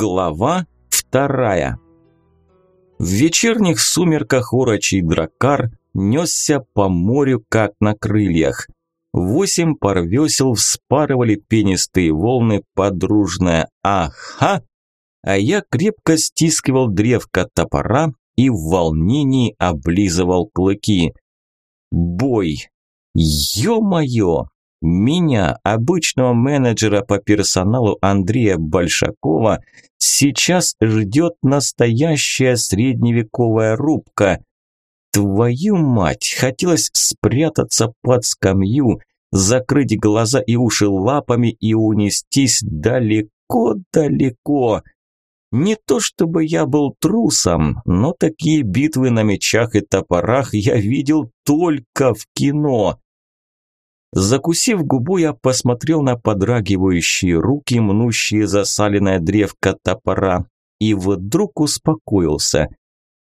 Глава вторая. В вечерних сумерках урочий дракар несся по морю, как на крыльях. Восемь пар весел вспарывали пенистые волны подружное «Ага!», а я крепко стискивал древко топора и в волнении облизывал клыки. Бой! Ё-моё! Меня, обычного менеджера по персоналу Андрея Большакова, сейчас ждет настоящая средневековая рубка. Твою мать, хотелось спрятаться под скамью, закрыть глаза и уши лапами и унестись далеко-далеко. Не то чтобы я был трусом, но такие битвы на мечах и топорах я видел только в кино. Закусив губу, я посмотрел на подрагивающие руки, мнущие засаленное древко топора, и вдруг успокоился.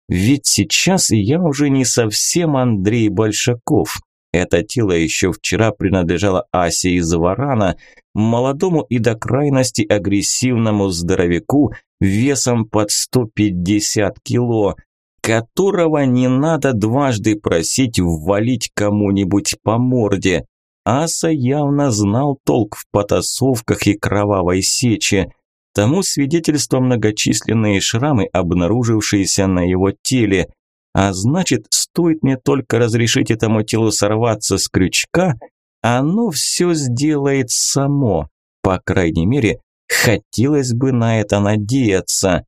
Ведь сейчас я уже не совсем Андрей Большаков. Это тело еще вчера принадлежало Асе из Варана, молодому и до крайности агрессивному здоровяку весом под 150 кило, которого не надо дважды просить ввалить кому-нибудь по морде. Аса явно знал толк в потасовках и кровавой сече. Тому свидетельство многочисленные шрамы, обнаружившиеся на его теле. А значит, стоит мне только разрешить этому телу сорваться с крючка, оно все сделает само. По крайней мере, хотелось бы на это надеяться.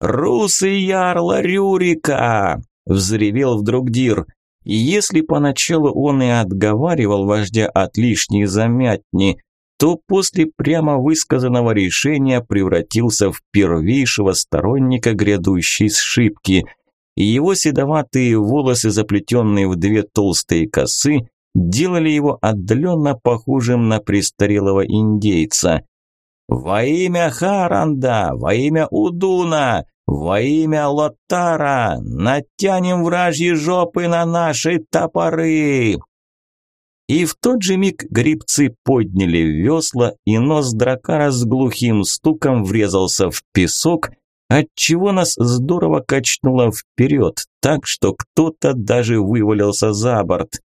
«Русы ярла Рюрика!» – взревел вдруг Дир. И если поначалу он и отговаривал вождя от лишней замятни, то после прямо высказанного решения превратился в первейшего сторонника грядущей сшибки. Его седоватые волосы, заплетенные в две толстые косы, делали его отдаленно похожим на престарелого индейца. «Во имя Харанда! Во имя Удуна! «Во имя Лотара натянем вражьи жопы на наши топоры!» И в тот же миг грибцы подняли весла, и нос дракара с глухим стуком врезался в песок, отчего нас здорово качнуло вперед, так что кто-то даже вывалился за борт.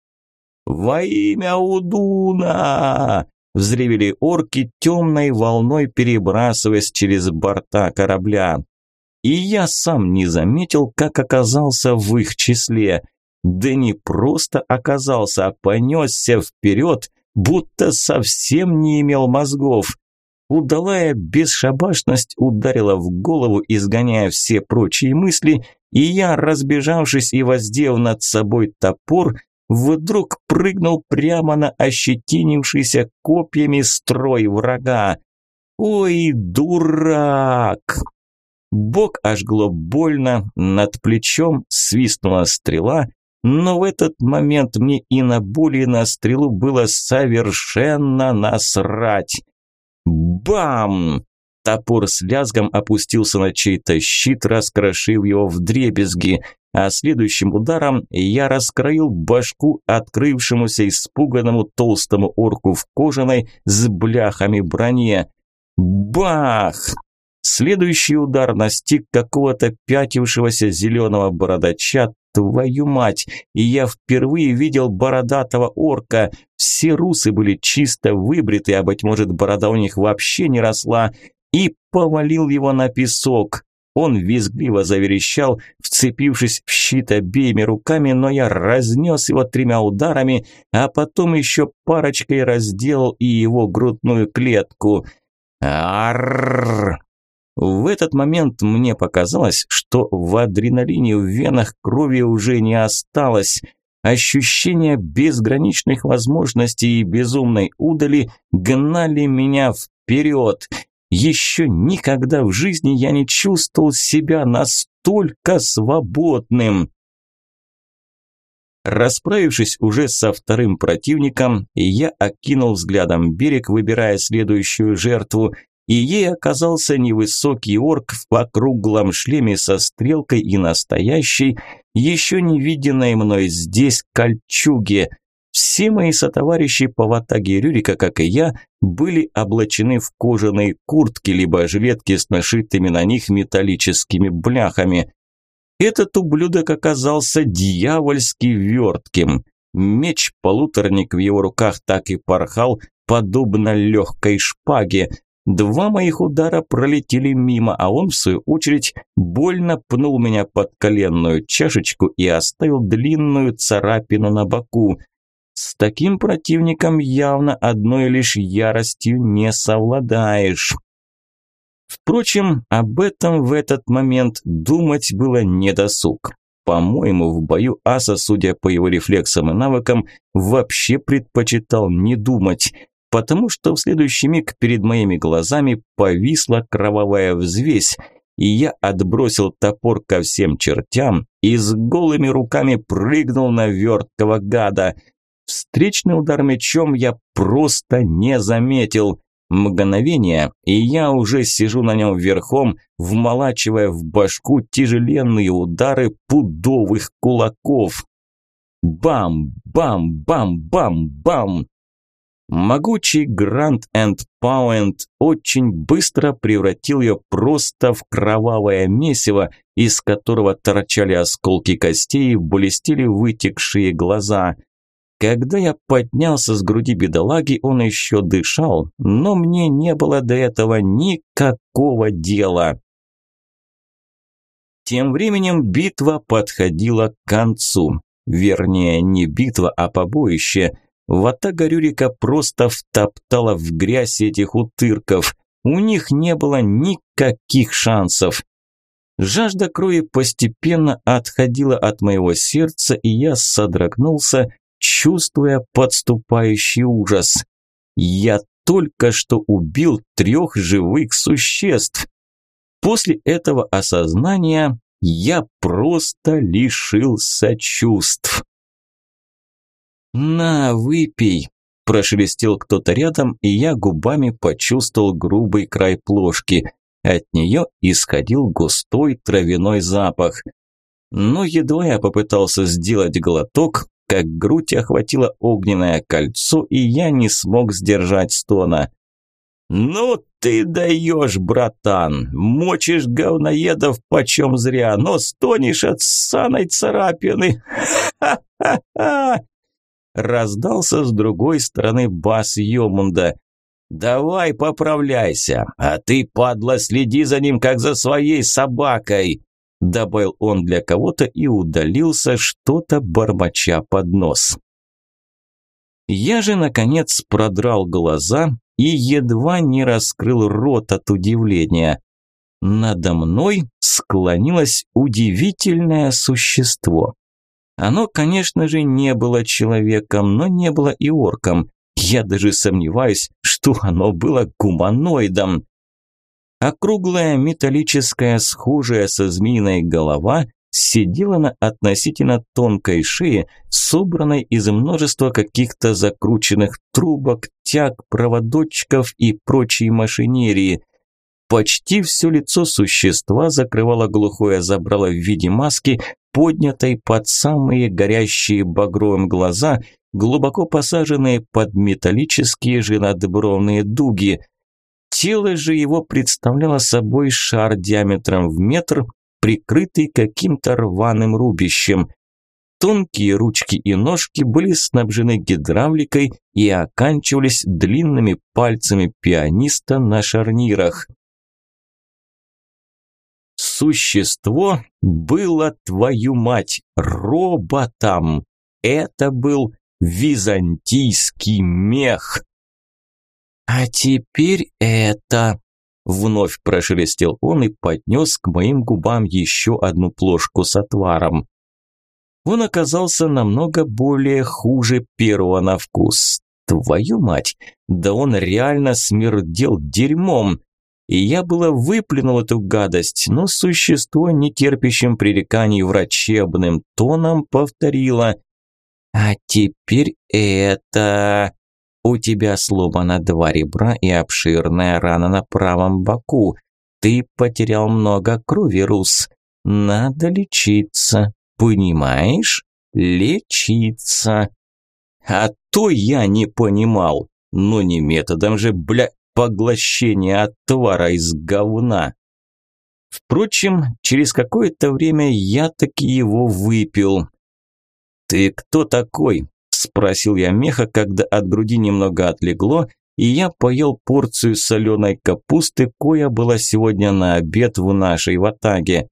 «Во имя Удуна!» – взревели орки темной волной, перебрасываясь через борта корабля. И я сам не заметил, как оказался в их числе. Да не просто оказался, а понесся вперед, будто совсем не имел мозгов. Удалая бесшабашность ударила в голову, изгоняя все прочие мысли, и я, разбежавшись и воздев над собой топор, вдруг прыгнул прямо на ощетинившийся копьями строй врага. «Ой, дурак!» Бок ожгло больно, над плечом свистнула стрела, но в этот момент мне и на боли, и на стрелу было совершенно насрать. Бам! Топор с лязгом опустился на чей-то щит, раскрошив его в дребезги, а следующим ударом я раскроил башку открывшемуся испуганному толстому орку в кожаной с бляхами броне. Бах! Следующий удар настиг какого-то пятившегося зеленого бородача, твою мать, и я впервые видел бородатого орка. Все русы были чисто выбриты, а, быть может, борода у них вообще не росла, и повалил его на песок. Он визгливо заверещал, вцепившись в щит обеими руками, но я разнес его тремя ударами, а потом еще парочкой разделал и его грудную клетку. Аррррр! В этот момент мне показалось, что в адреналине в венах крови уже не осталось. Ощущения безграничных возможностей и безумной удали гнали меня вперед. Еще никогда в жизни я не чувствовал себя настолько свободным. Расправившись уже со вторым противником, я окинул взглядом берег, выбирая следующую жертву, и ей оказался невысокий орк в округлом шлеме со стрелкой и настоящей, еще не виденной мной здесь кольчуге. Все мои сотоварищи по ватаге Рюрика, как и я, были облачены в кожаные куртки либо жилетки с нашитыми на них металлическими бляхами. Этот ублюдок оказался дьявольски вертким. Меч-полуторник в его руках так и порхал, подобно легкой шпаге. Два моих удара пролетели мимо, а он, в свою очередь, больно пнул меня под коленную чашечку и оставил длинную царапину на боку. С таким противником явно одной лишь яростью не совладаешь. Впрочем, об этом в этот момент думать было недосуг. По-моему, в бою Аса, судя по его рефлексам и навыкам, вообще предпочитал не думать, потому что в следующий миг перед моими глазами повисла кровавая взвесь, и я отбросил топор ко всем чертям и с голыми руками прыгнул на верткого гада – Встречный удар мечом я просто не заметил. Мгновение, и я уже сижу на нем верхом, вмолачивая в башку тяжеленные удары пудовых кулаков. Бам, бам, бам, бам, бам. Могучий Гранд энд Пауэнд очень быстро превратил ее просто в кровавое месиво, из которого торчали осколки костей и блестели вытекшие глаза – когда я поднялся с груди бедолаги, он еще дышал, но мне не было до этого никакого дела. Тем временем битва подходила к концу. Вернее, не битва, а побоище. Ватага Рюрика просто втоптала в грязь этих утырков. У них не было никаких шансов. Жажда крови постепенно отходила от моего сердца, и я содрогнулся, чувствуя подступающий ужас. Я только что убил трех живых существ. После этого осознания я просто лишился чувств. «На, выпей!» – прошелестел кто-то рядом, и я губами почувствовал грубый край плошки. От нее исходил густой травяной запах. Но едва я попытался сделать глоток, как грудь охватило огненное кольцо, и я не смог сдержать стона. «Ну ты даешь, братан! Мочишь говноедов почем зря, но стонешь от ссаной царапины! Ха-ха-ха!» Раздался с другой стороны бас Йомунда. «Давай поправляйся, а ты, падла, следи за ним, как за своей собакой!» добавил он для кого-то и удалился, что-то бормоча под нос. Я же, наконец, продрал глаза и едва не раскрыл рот от удивления. Надо мной склонилось удивительное существо. Оно, конечно же, не было человеком, но не было и орком. Я даже сомневаюсь, что оно было гуманоидом. Округлая металлическая, схожая со змеиной голова сидела на относительно тонкой шее, собранной из множества каких-то закрученных трубок, тяг, проводочков и прочей машинерии. Почти все лицо существа закрывало глухое забрало в виде маски, поднятой под самые горящие багровым глаза, глубоко посаженные под металлические же надбровные дуги – Тело же его представляло собой шар диаметром в метр, прикрытый каким-то рваным рубищем. Тонкие ручки и ножки были снабжены гидравликой и оканчивались длинными пальцами пианиста на шарнирах. Существо было, твою мать, роботом. Это был византийский мех. «А теперь это...» Вновь прошелестел он и поднес к моим губам еще одну плошку с отваром. Он оказался намного более хуже первого на вкус. Твою мать, да он реально смердел дерьмом. И я было выплюнул эту гадость, но существо, не терпящим пререканий врачебным тоном, повторило. «А теперь это...» У тебя сломано два ребра и обширная рана на правом боку. Ты потерял много крови, Рус. Надо лечиться. Понимаешь? Лечиться. А то я не понимал. Но не методом же, бля, поглощения отвара из говна. Впрочем, через какое-то время я таки его выпил. «Ты кто такой?» – спросил я меха, когда от груди немного отлегло, и я поел порцию соленой капусты, коя была сегодня на обед в нашей ватаге.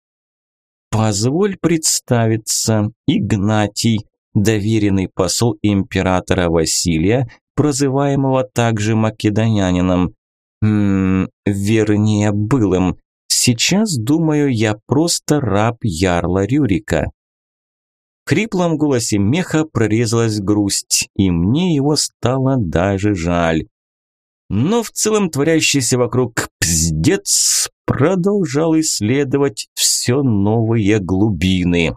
«Позволь представиться, Игнатий, доверенный посол императора Василия, прозываемого также македонянином. Ммм, вернее, былым. Сейчас, думаю, я просто раб ярла Рюрика». В хриплом голосе меха прорезалась грусть, и мне его стало даже жаль. Но в целом творящийся вокруг пздец продолжал исследовать все новые глубины.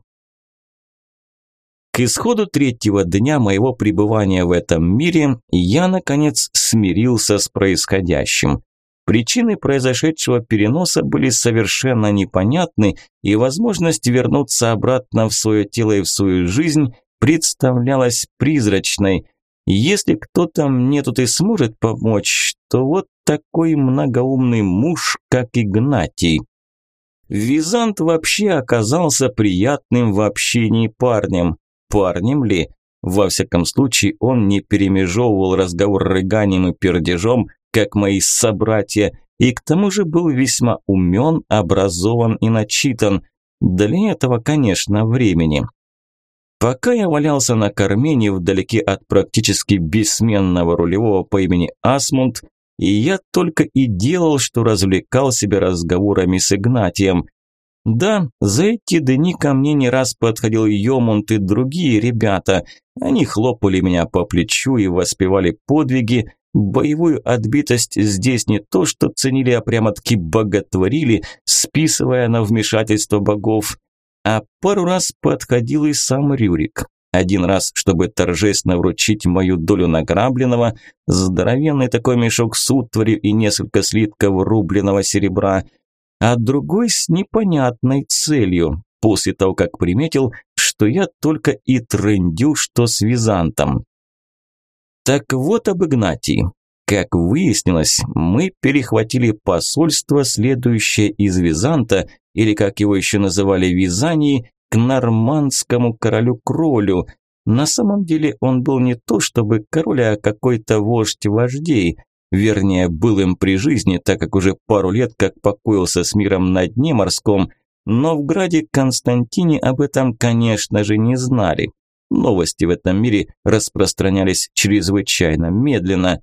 К исходу третьего дня моего пребывания в этом мире я, наконец, смирился с происходящим. Причины произошедшего переноса были совершенно непонятны, и возможность вернуться обратно в свое тело и в свою жизнь представлялась призрачной. Если кто-то мне тут и сможет помочь, то вот такой многоумный муж, как Игнатий. Визант вообще оказался приятным в общении парнем. Парнем ли? Во всяком случае, он не перемежевывал разговор рыганием и пердежом, как мои собратья, и к тому же был весьма умен, образован и начитан. Для этого, конечно, времени. Пока я валялся на корме невдалеке от практически бессменного рулевого по имени Асмунд, и я только и делал, что развлекал себя разговорами с Игнатием. Да, за эти дни ко мне не раз подходил Йомунд и другие ребята. Они хлопали меня по плечу и воспевали подвиги, Боевую отбитость здесь не то что ценили, а прямо-таки боготворили, списывая на вмешательство богов. А пару раз подходил и сам Рюрик. Один раз, чтобы торжественно вручить мою долю награбленного, здоровенный такой мешок с утварью и несколько слитков рубленого серебра, а другой с непонятной целью, после того, как приметил, что я только и трындю, что с Византом. Так вот об Игнатии. Как выяснилось, мы перехватили посольство, следующее из Византа, или как его еще называли Визании, к нормандскому королю-кролю. На самом деле он был не то чтобы король, а какой-то вождь вождей. Вернее, был им при жизни, так как уже пару лет как покоился с миром на дне морском, но в граде Константине об этом, конечно же, не знали. Новости в этом мире распространялись чрезвычайно медленно.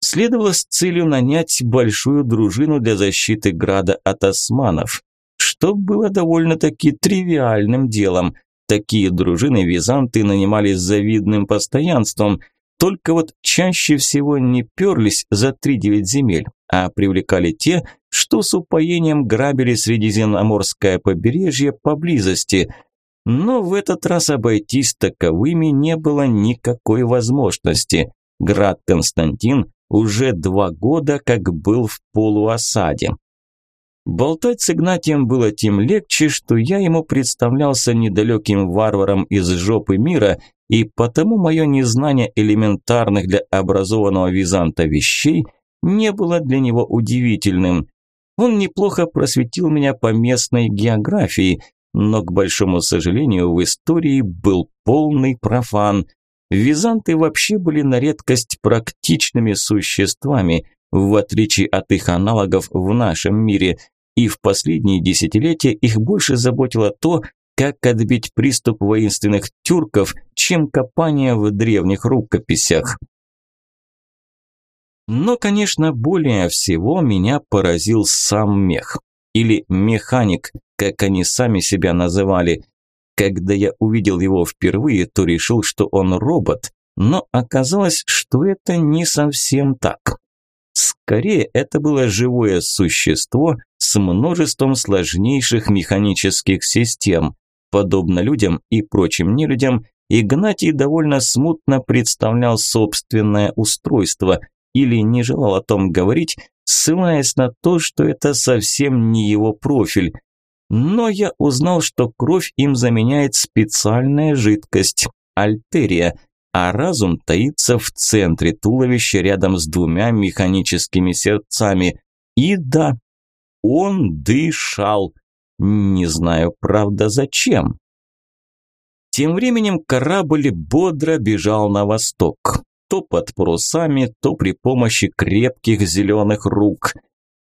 Следовало с целью нанять большую дружину для защиты града от османов, что было довольно-таки тривиальным делом. Такие дружины византы нанимали с завидным постоянством, только вот чаще всего не перлись за три-девять земель, а привлекали те, что с упоением грабили Средиземноморское побережье поблизости – но в этот раз обойтись таковыми не было никакой возможности. Град Константин уже два года как был в полуосаде. Болтать с Игнатием было тем легче, что я ему представлялся недалеким варваром из жопы мира, и потому мое незнание элементарных для образованного византа вещей не было для него удивительным. Он неплохо просветил меня по местной географии, но, к большому сожалению, в истории был полный профан. Византы вообще были на редкость практичными существами, в отличие от их аналогов в нашем мире, и в последние десятилетия их больше заботило то, как отбить приступ воинственных тюрков, чем копание в древних рукописях. Но, конечно, более всего меня поразил сам мех или механик, как они сами себя называли. Когда я увидел его впервые, то решил, что он робот, но оказалось, что это не совсем так. Скорее, это было живое существо с множеством сложнейших механических систем. Подобно людям и прочим нелюдям, Игнатий довольно смутно представлял собственное устройство или не желал о том говорить, ссылаясь на то, что это совсем не его профиль. Но я узнал, что кровь им заменяет специальная жидкость – альтерия, а разум таится в центре туловища рядом с двумя механическими сердцами. И да, он дышал. Не знаю, правда, зачем. Тем временем корабль бодро бежал на восток. То под парусами, то при помощи крепких зеленых рук.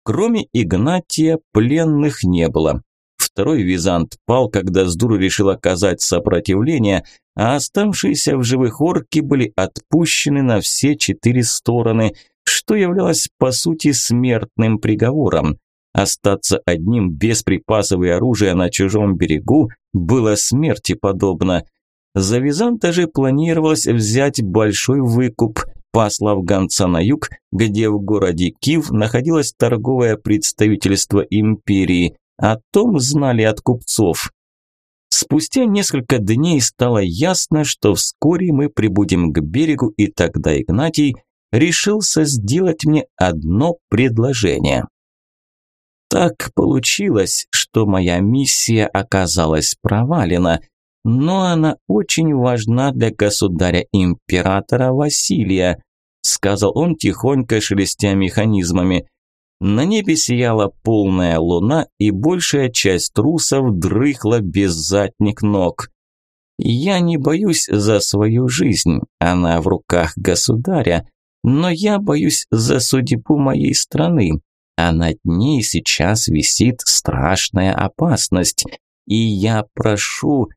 Кроме Игнатия, пленных не было. Второй визант пал, когда Сдур решил оказать сопротивление, а оставшиеся в живых орки были отпущены на все четыре стороны, что являлось по сути смертным приговором. Остаться одним без припасов и оружия на чужом берегу было смерти подобно. За Византа же планировалось взять большой выкуп, послав гонца на юг, где в городе Кив находилось торговое представительство империи. О том знали от купцов. Спустя несколько дней стало ясно, что вскоре мы прибудем к берегу, и тогда Игнатий решился сделать мне одно предложение. Так получилось, что моя миссия оказалась провалена, но она очень важна для государя-императора Василия, сказал он тихонько шелестя механизмами. На небе сияла полная луна, и большая часть трусов дрыхла без задних ног. Я не боюсь за свою жизнь, она в руках государя, но я боюсь за судьбу моей страны, а над ней сейчас висит страшная опасность. И я прошу,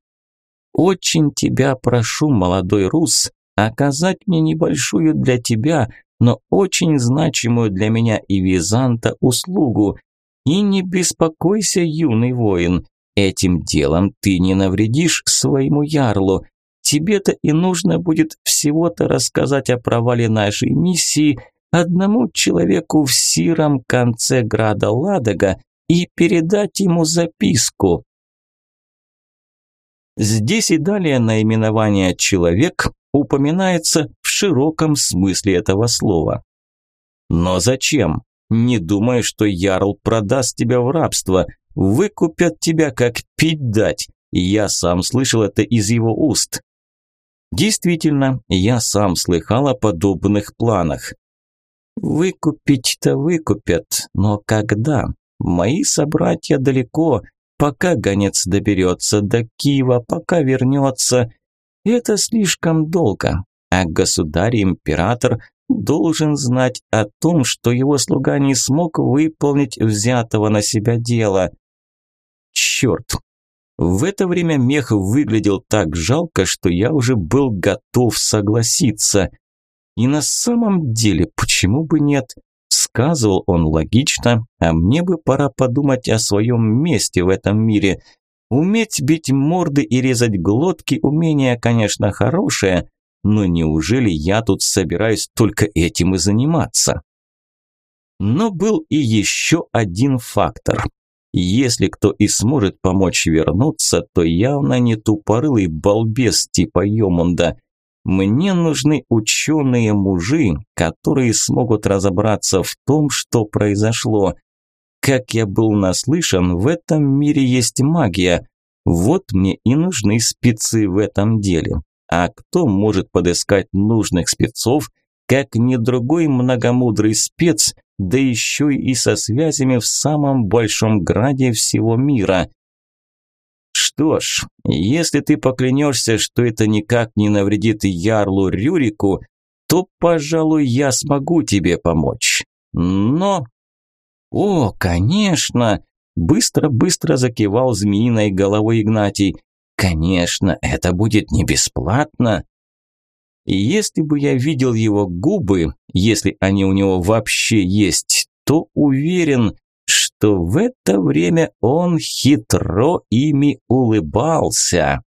очень тебя прошу, молодой рус, оказать мне небольшую для тебя, но очень значимую для меня и Византа услугу. И не беспокойся, юный воин, этим делом ты не навредишь своему ярлу. Тебе-то и нужно будет всего-то рассказать о провале нашей миссии одному человеку в сиром конце града Ладога и передать ему записку. Здесь и далее наименование «человек» упоминается в широком смысле этого слова. Но зачем? Не думай, что Ярл продаст тебя в рабство, выкупят тебя как пить дать. Я сам слышал это из его уст. Действительно, я сам слыхал о подобных планах. Выкупить-то выкупят, но когда? Мои собратья далеко, пока гонец доберется до Киева, пока вернется, это слишком долго, а государь-император должен знать о том, что его слуга не смог выполнить взятого на себя дело. Черт! В это время мех выглядел так жалко, что я уже был готов согласиться. И на самом деле, почему бы нет? Сказывал он логично, а мне бы пора подумать о своем месте в этом мире – Уметь бить морды и резать глотки – умение, конечно, хорошее, но неужели я тут собираюсь только этим и заниматься? Но был и еще один фактор. Если кто и сможет помочь вернуться, то явно не тупорылый балбес типа Йомунда. Мне нужны ученые мужи, которые смогут разобраться в том, что произошло, как я был наслышан, в этом мире есть магия. Вот мне и нужны спецы в этом деле. А кто может подыскать нужных спецов, как не другой многомудрый спец, да еще и со связями в самом большом граде всего мира? Что ж, если ты поклянешься, что это никак не навредит Ярлу Рюрику, то, пожалуй, я смогу тебе помочь. Но «О, конечно!» – быстро-быстро закивал змеиной головой Игнатий. «Конечно, это будет не бесплатно!» И если бы я видел его губы, если они у него вообще есть, то уверен, что в это время он хитро ими улыбался.